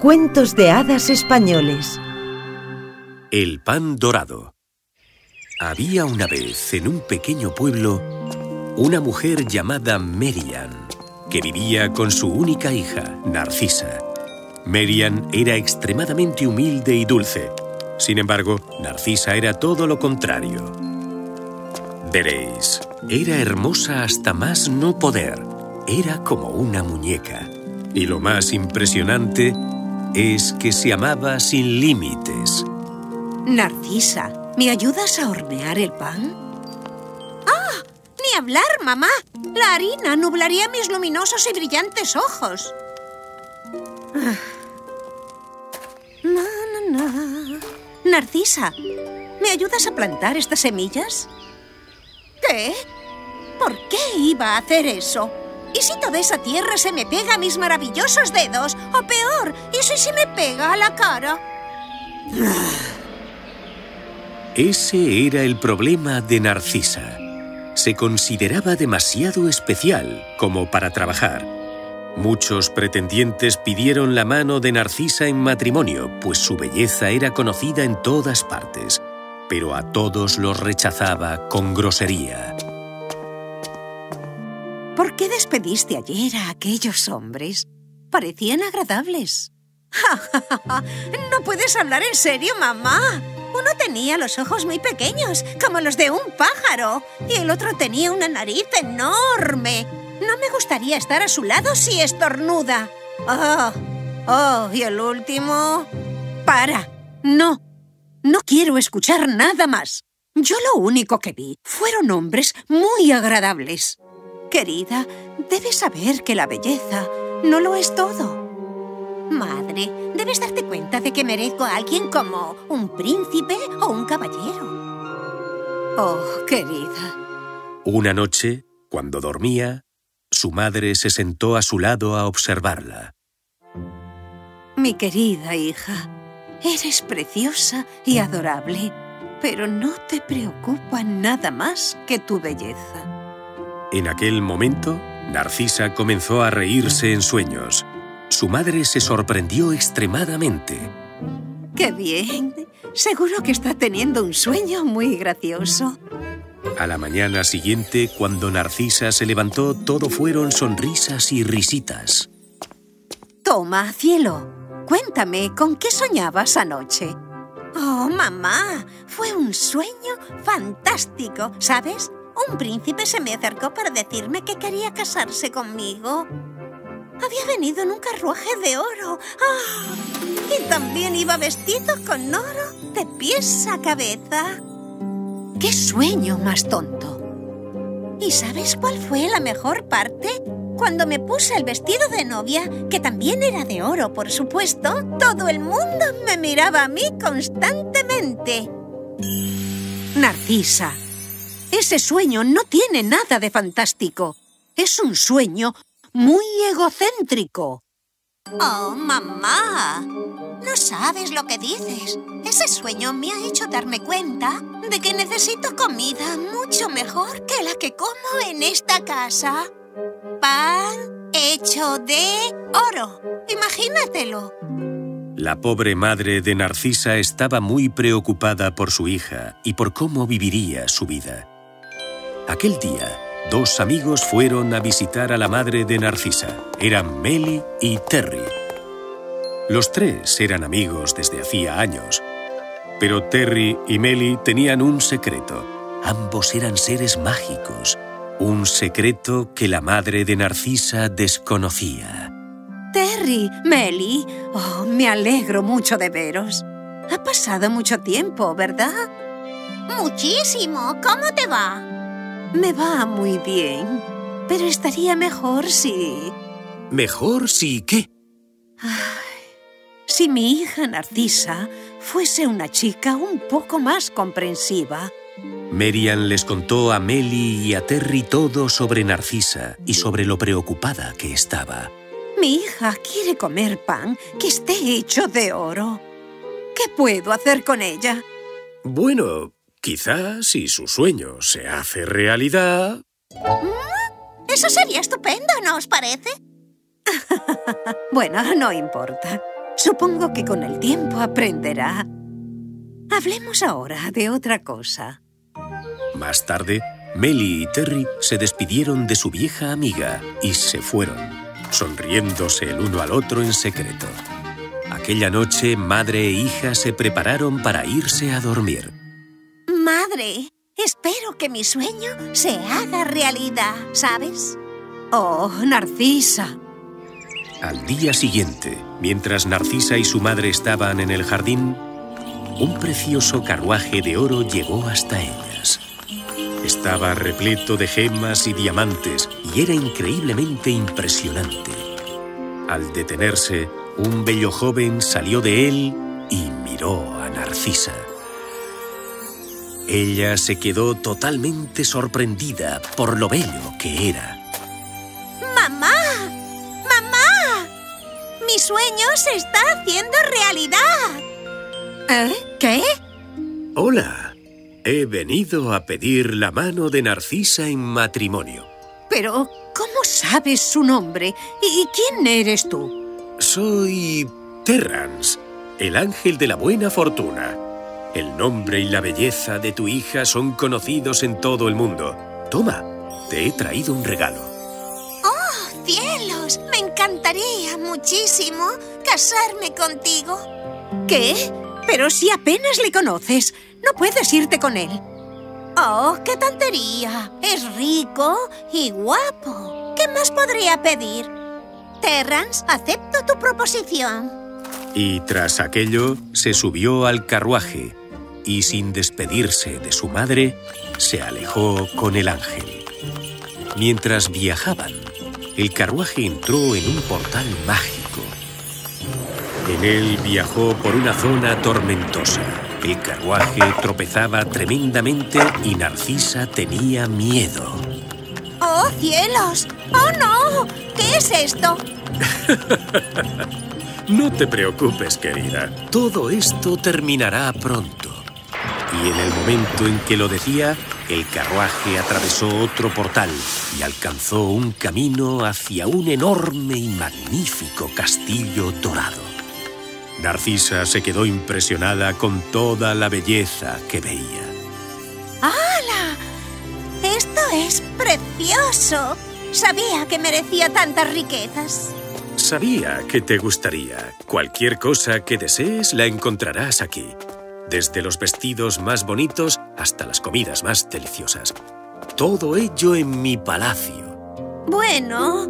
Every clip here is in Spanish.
Cuentos de hadas españoles. El pan dorado. Había una vez en un pequeño pueblo una mujer llamada Merian que vivía con su única hija, Narcisa. Merian era extremadamente humilde y dulce. Sin embargo, Narcisa era todo lo contrario. Veréis, era hermosa hasta más no poder. Era como una muñeca. Y lo más impresionante es que se amaba sin límites. Narcisa, ¿me ayudas a hornear el pan? ¡Ah! Ni hablar, mamá. La harina nublaría mis luminosos y brillantes ojos. Ah. Na, na, na. Narcisa, ¿me ayudas a plantar estas semillas? ¿Qué? ¿Por qué iba a hacer eso? ¿Y si toda esa tierra se me pega a mis maravillosos dedos? O peor, ¿y si se me pega a la cara? Ese era el problema de Narcisa. Se consideraba demasiado especial como para trabajar. Muchos pretendientes pidieron la mano de Narcisa en matrimonio, pues su belleza era conocida en todas partes, pero a todos los rechazaba con grosería. ¿Por qué despediste ayer a aquellos hombres? Parecían agradables. no puedes hablar en serio, mamá. Uno tenía los ojos muy pequeños, como los de un pájaro, y el otro tenía una nariz enorme. No me gustaría estar a su lado si estornuda. Oh, oh, y el último... ¡Para! No, no quiero escuchar nada más. Yo lo único que vi fueron hombres muy agradables. Querida, debes saber que la belleza no lo es todo. Madre, debes darte cuenta de que merezco a alguien como un príncipe o un caballero. Oh, querida. Una noche, cuando dormía, su madre se sentó a su lado a observarla. Mi querida hija, eres preciosa y adorable, pero no te preocupa nada más que tu belleza. En aquel momento, Narcisa comenzó a reírse en sueños. Su madre se sorprendió extremadamente. ¡Qué bien! Seguro que está teniendo un sueño muy gracioso. A la mañana siguiente, cuando Narcisa se levantó, todo fueron sonrisas y risitas. Toma, cielo, cuéntame, ¿con qué soñabas anoche? Oh, mamá, fue un sueño fantástico, ¿sabes? Un príncipe se me acercó para decirme que quería casarse conmigo. Había venido en un carruaje de oro. ¡Ah! Y también iba vestido con oro de pies a cabeza. ¡Qué sueño más tonto! ¿Y sabes cuál fue la mejor parte? Cuando me puse el vestido de novia, que también era de oro, por supuesto, todo el mundo me miraba a mí constantemente. Narcisa, ese sueño no tiene nada de fantástico. Es un sueño muy egocéntrico. Oh, mamá. No sabes lo que dices. Ese sueño me ha hecho darme cuenta de que necesito comida mucho mejor que la que como en esta casa. Pan hecho de oro. Imagínatelo. La pobre madre de Narcisa estaba muy preocupada por su hija y por cómo viviría su vida. Aquel día, dos amigos fueron a visitar a la madre de Narcisa. Eran Meli y Terry. Los tres eran amigos desde hacía años. Pero Terry y Meli tenían un secreto. Ambos eran seres mágicos. Un secreto que la madre de Narcisa desconocía. Terry, Meli, oh, me alegro mucho de veros. Ha pasado mucho tiempo, ¿verdad? Muchísimo. ¿Cómo te va? Me va muy bien, pero estaría mejor si... ¿Mejor si qué? si mi hija Narcisa fuese una chica un poco más comprensiva. Merian les contó a Meli y a Terry todo sobre Narcisa y sobre lo preocupada que estaba. Mi hija quiere comer pan que esté hecho de oro. ¿Qué puedo hacer con ella? Bueno, Quizás si su sueño se hace realidad... Mm, eso sería estupendo, ¿no os parece? bueno, no importa. Supongo que con el tiempo aprenderá. Hablemos ahora de otra cosa. Más tarde, Melly y Terry se despidieron de su vieja amiga y se fueron, sonriéndose el uno al otro en secreto. Aquella noche, madre e hija se prepararon para irse a dormir. Espero que mi sueño se haga realidad, ¿sabes? Oh, Narcisa. Al día siguiente, mientras Narcisa y su madre estaban en el jardín, un precioso carruaje de oro llegó hasta ellas. Estaba repleto de gemas y diamantes y era increíblemente impresionante. Al detenerse, un bello joven salió de él y miró a Narcisa. Ella se quedó totalmente sorprendida por lo bello que era. ¡Mamá! ¡Mamá! ¡Mi sueño se está haciendo realidad! ¿Eh? ¿Qué? Hola. He venido a pedir la mano de Narcisa en matrimonio. Pero, ¿cómo sabes su nombre? ¿Y quién eres tú? Soy Terrance, el ángel de la buena fortuna. El nombre y la belleza de tu hija son conocidos en todo el mundo. Toma, te he traído un regalo. ¡Oh, cielos! Me encantaría muchísimo casarme contigo. ¿Qué? Pero si apenas le conoces, no puedes irte con él. ¡Oh, qué tontería! Es rico y guapo. ¿Qué más podría pedir? Terrance, acepto tu proposición. Y tras aquello, se subió al carruaje y sin despedirse de su madre, se alejó con el ángel. Mientras viajaban, el carruaje entró en un portal mágico. En él viajó por una zona tormentosa. El carruaje tropezaba tremendamente y Narcisa tenía miedo. ¡Oh, cielos! ¡Oh, no! ¿Qué es esto? no te preocupes, querida. Todo esto terminará pronto. Y en el momento en que lo decía, el carruaje atravesó otro portal y alcanzó un camino hacia un enorme y magnífico castillo dorado. Narcisa se quedó impresionada con toda la belleza que veía. ¡Hala! ¡Esto es precioso! Sabía que merecía tantas riquezas. Sabía que te gustaría. Cualquier cosa que desees la encontrarás aquí. Desde los vestidos más bonitos hasta las comidas más deliciosas. Todo ello en mi palacio. Bueno,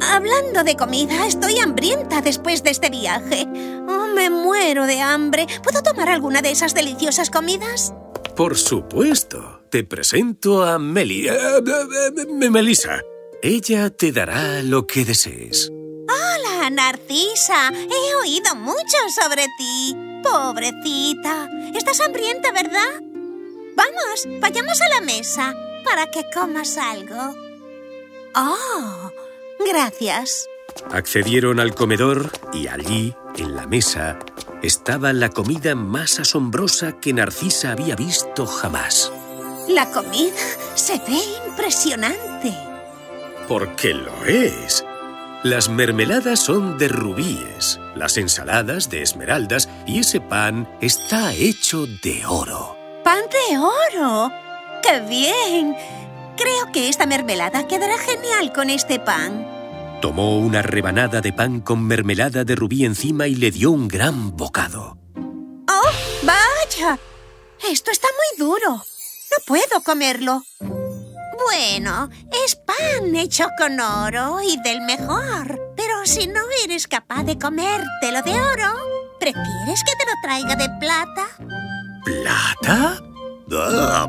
hablando de comida, estoy hambrienta después de este viaje. Oh, me muero de hambre. ¿Puedo tomar alguna de esas deliciosas comidas? Por supuesto. Te presento a Meli... Eh, eh, Melissa. Ella te dará lo que desees. Hola, Narcisa. He oído mucho sobre ti. Pobrecita. Estás hambrienta, ¿verdad? Vamos, vayamos a la mesa para que comas algo. Oh, gracias. Accedieron al comedor y allí, en la mesa, estaba la comida más asombrosa que Narcisa había visto jamás. La comida se ve impresionante. Porque lo es. Las mermeladas son de rubíes, las ensaladas de esmeraldas y ese pan está hecho de oro. ¡Pan de oro! ¡Qué bien! Creo que esta mermelada quedará genial con este pan. Tomó una rebanada de pan con mermelada de rubí encima y le dio un gran bocado. ¡Oh, vaya! Esto está muy duro. No puedo comerlo. Bueno, es pan hecho con oro y del mejor. Pero si no eres capaz de comértelo de oro, ¿prefieres que te lo traiga de plata? ¿Plata? Ah,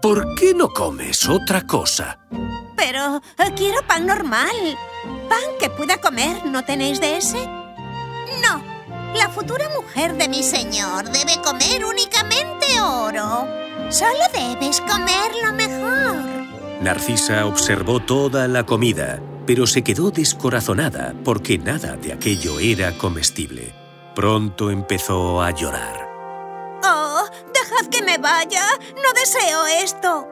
¿Por qué no comes otra cosa? Pero eh, quiero pan normal. Pan que pueda comer, ¿no tenéis de ese? No. La futura mujer de mi señor debe comer únicamente oro. Solo debes comer lo mejor. Narcisa observó toda la comida, pero se quedó descorazonada porque nada de aquello era comestible. Pronto empezó a llorar. ¡Oh! ¡Dejad que me vaya! ¡No deseo esto!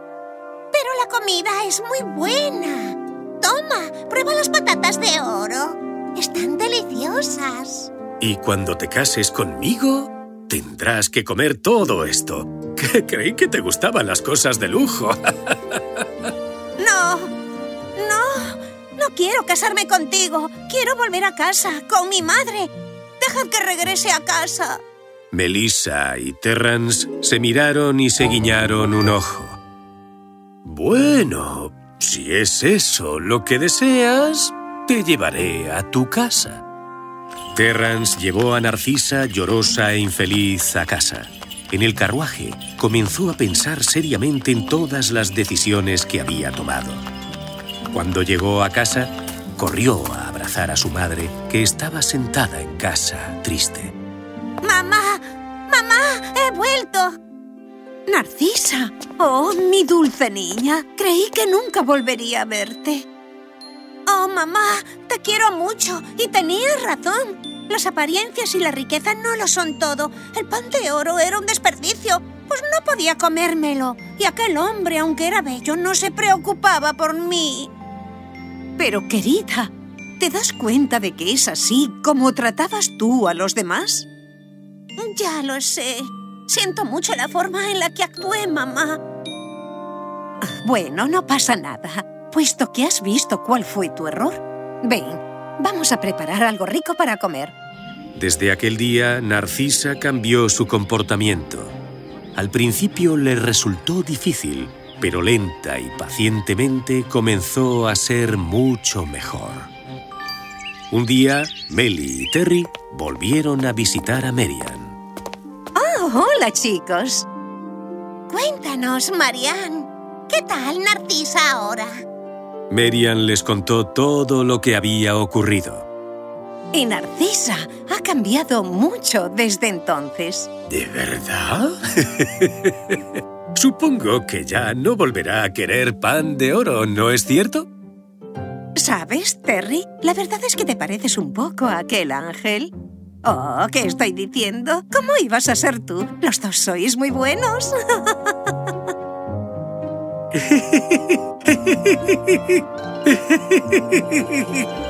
Pero la comida es muy buena. Toma, prueba las patatas de oro. Están deliciosas. Y cuando te cases conmigo, tendrás que comer todo esto. Creí que te gustaban las cosas de lujo. quiero casarme contigo. Quiero volver a casa, con mi madre. Dejad que regrese a casa. Melissa y Terrance se miraron y se guiñaron un ojo. Bueno, si es eso lo que deseas, te llevaré a tu casa. Terrance llevó a Narcisa llorosa e infeliz a casa. En el carruaje comenzó a pensar seriamente en todas las decisiones que había tomado. Cuando llegó a casa, corrió a abrazar a su madre, que estaba sentada en casa, triste. ¡Mamá! ¡Mamá! ¡He vuelto! Narcisa. Oh, mi dulce niña. Creí que nunca volvería a verte. Oh, mamá, te quiero mucho y tenías razón. Las apariencias y la riqueza no lo son todo. El pan de oro era un desperdicio, pues no podía comérmelo. Y aquel hombre, aunque era bello, no se preocupaba por mí. Pero, querida, ¿te das cuenta de que es así como tratabas tú a los demás? Ya lo sé. Siento mucho la forma en la que actué, mamá. Bueno, no pasa nada, puesto que has visto cuál fue tu error. Ven, vamos a preparar algo rico para comer. Desde aquel día, Narcisa cambió su comportamiento. Al principio le resultó difícil, pero lenta y pacientemente comenzó a ser mucho mejor. Un día, Melly y Terry volvieron a visitar a Marian. Oh, hola, chicos. Cuéntanos, Marianne. ¿Qué tal Narcisa ahora? Marian les contó todo lo que había ocurrido. Y Narcisa ha cambiado mucho desde entonces. ¿De verdad? Supongo que ya no volverá a querer pan de oro, ¿no es cierto? ¿Sabes, Terry? La verdad es que te pareces un poco a aquel ángel. Oh, ¿qué estoy diciendo? ¿Cómo ibas a ser tú? Los dos sois muy buenos.